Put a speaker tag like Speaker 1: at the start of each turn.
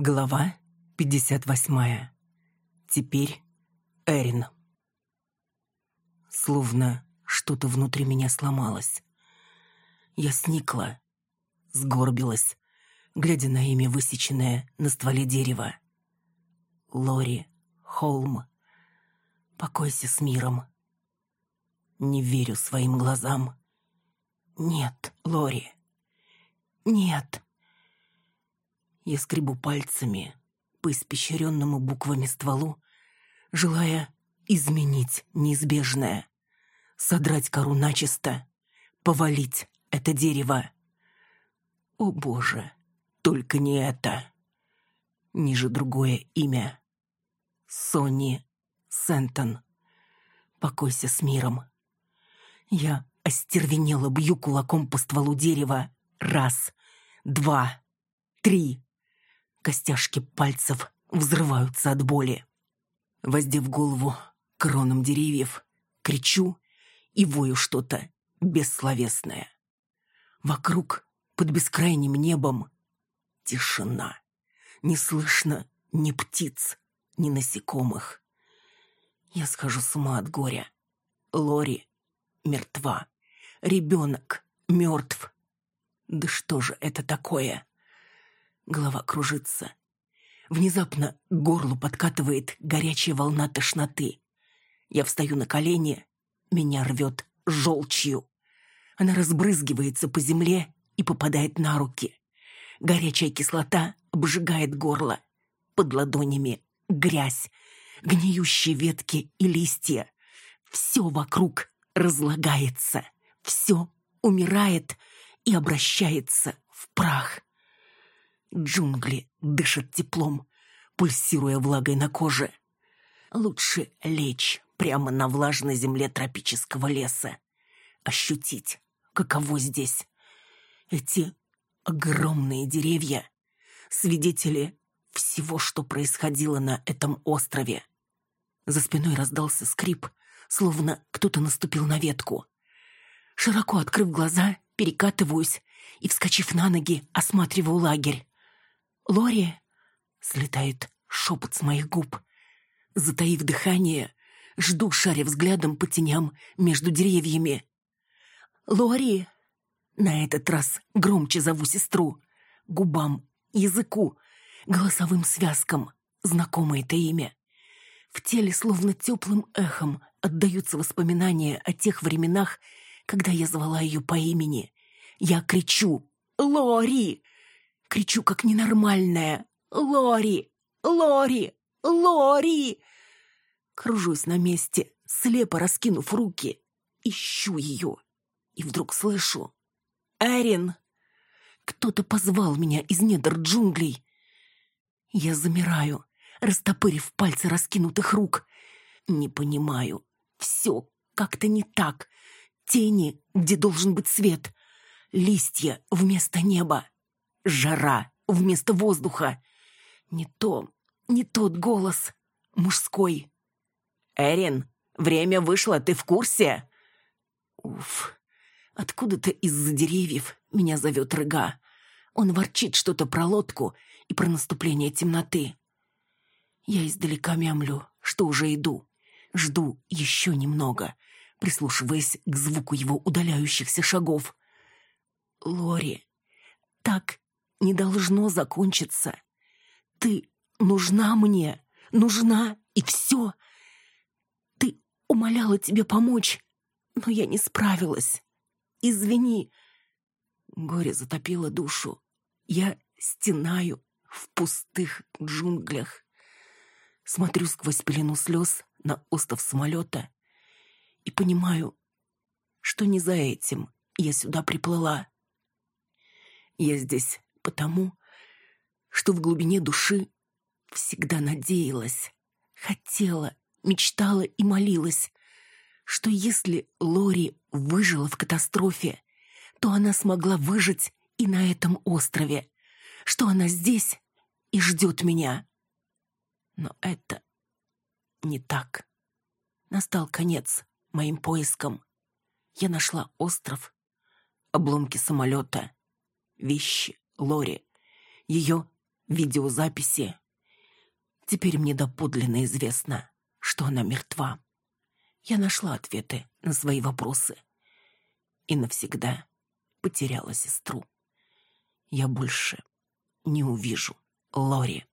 Speaker 1: Глава 58. Теперь Эрин. Словно что-то внутри меня сломалось. Я сникла, сгорбилась, глядя на имя, высеченное на стволе дерева. Лори Холм. Покойся с миром. Не верю своим глазам. Нет, Лори. Нет. Я скребу пальцами по испещренному буквами стволу, желая изменить неизбежное, содрать кору начисто, повалить это дерево. О боже, только не это. Ниже другое имя. Сони Сентон. Покойся с миром. Я остервенело бью кулаком по стволу дерева. Раз, два, три. Костяшки пальцев взрываются от боли. Воздев голову кронам деревьев, кричу и вою что-то бессловесное. Вокруг, под бескрайним небом, тишина. Не слышно ни птиц, ни насекомых. Я схожу с ума от горя. Лори мертва. Ребенок мертв. Да что же это такое? Голова кружится. Внезапно к горлу подкатывает горячая волна тошноты. Я встаю на колени, меня рвет желчью. Она разбрызгивается по земле и попадает на руки. Горячая кислота обжигает горло. Под ладонями грязь, гниющие ветки и листья. Все вокруг разлагается, все умирает и обращается в прах. Джунгли дышат теплом, пульсируя влагой на коже. Лучше лечь прямо на влажной земле тропического леса. Ощутить, каково здесь. Эти огромные деревья, свидетели всего, что происходило на этом острове. За спиной раздался скрип, словно кто-то наступил на ветку. Широко открыв глаза, перекатываюсь и, вскочив на ноги, осматриваю лагерь. «Лори!» — слетает шепот с моих губ. Затаив дыхание, жду, шаря взглядом по теням между деревьями. «Лори!» На этот раз громче зову сестру. Губам, языку, голосовым связкам. Знакомое это имя. В теле словно теплым эхом отдаются воспоминания о тех временах, когда я звала ее по имени. Я кричу «Лори!» Кричу, как ненормальная. «Лори! Лори! Лори!» Кружусь на месте, слепо раскинув руки. Ищу ее. И вдруг слышу. «Эрин!» Кто-то позвал меня из недр джунглей. Я замираю, растопырив пальцы раскинутых рук. Не понимаю. Все как-то не так. Тени, где должен быть свет. Листья вместо неба жара вместо воздуха. Не то, не тот голос, мужской. «Эрин, время вышло, ты в курсе?» Уф, откуда-то из-за деревьев меня зовет рыга. Он ворчит что-то про лодку и про наступление темноты. Я издалека мямлю, что уже иду. Жду еще немного, прислушиваясь к звуку его удаляющихся шагов. Лори, так не должно закончиться. Ты нужна мне, нужна, и все. Ты умоляла тебе помочь, но я не справилась. Извини. Горе затопило душу. Я стенаю в пустых джунглях. Смотрю сквозь пелену слез на остов самолета и понимаю, что не за этим я сюда приплыла. Я здесь потому, что в глубине души всегда надеялась, хотела, мечтала и молилась, что если Лори выжила в катастрофе, то она смогла выжить и на этом острове, что она здесь и ждет меня. Но это не так. Настал конец моим поискам. Я нашла остров, обломки самолета, вещи, Лори, ее видеозаписи. Теперь мне доподлинно известно, что она мертва. Я нашла ответы на свои вопросы и навсегда потеряла сестру. Я больше не увижу Лори.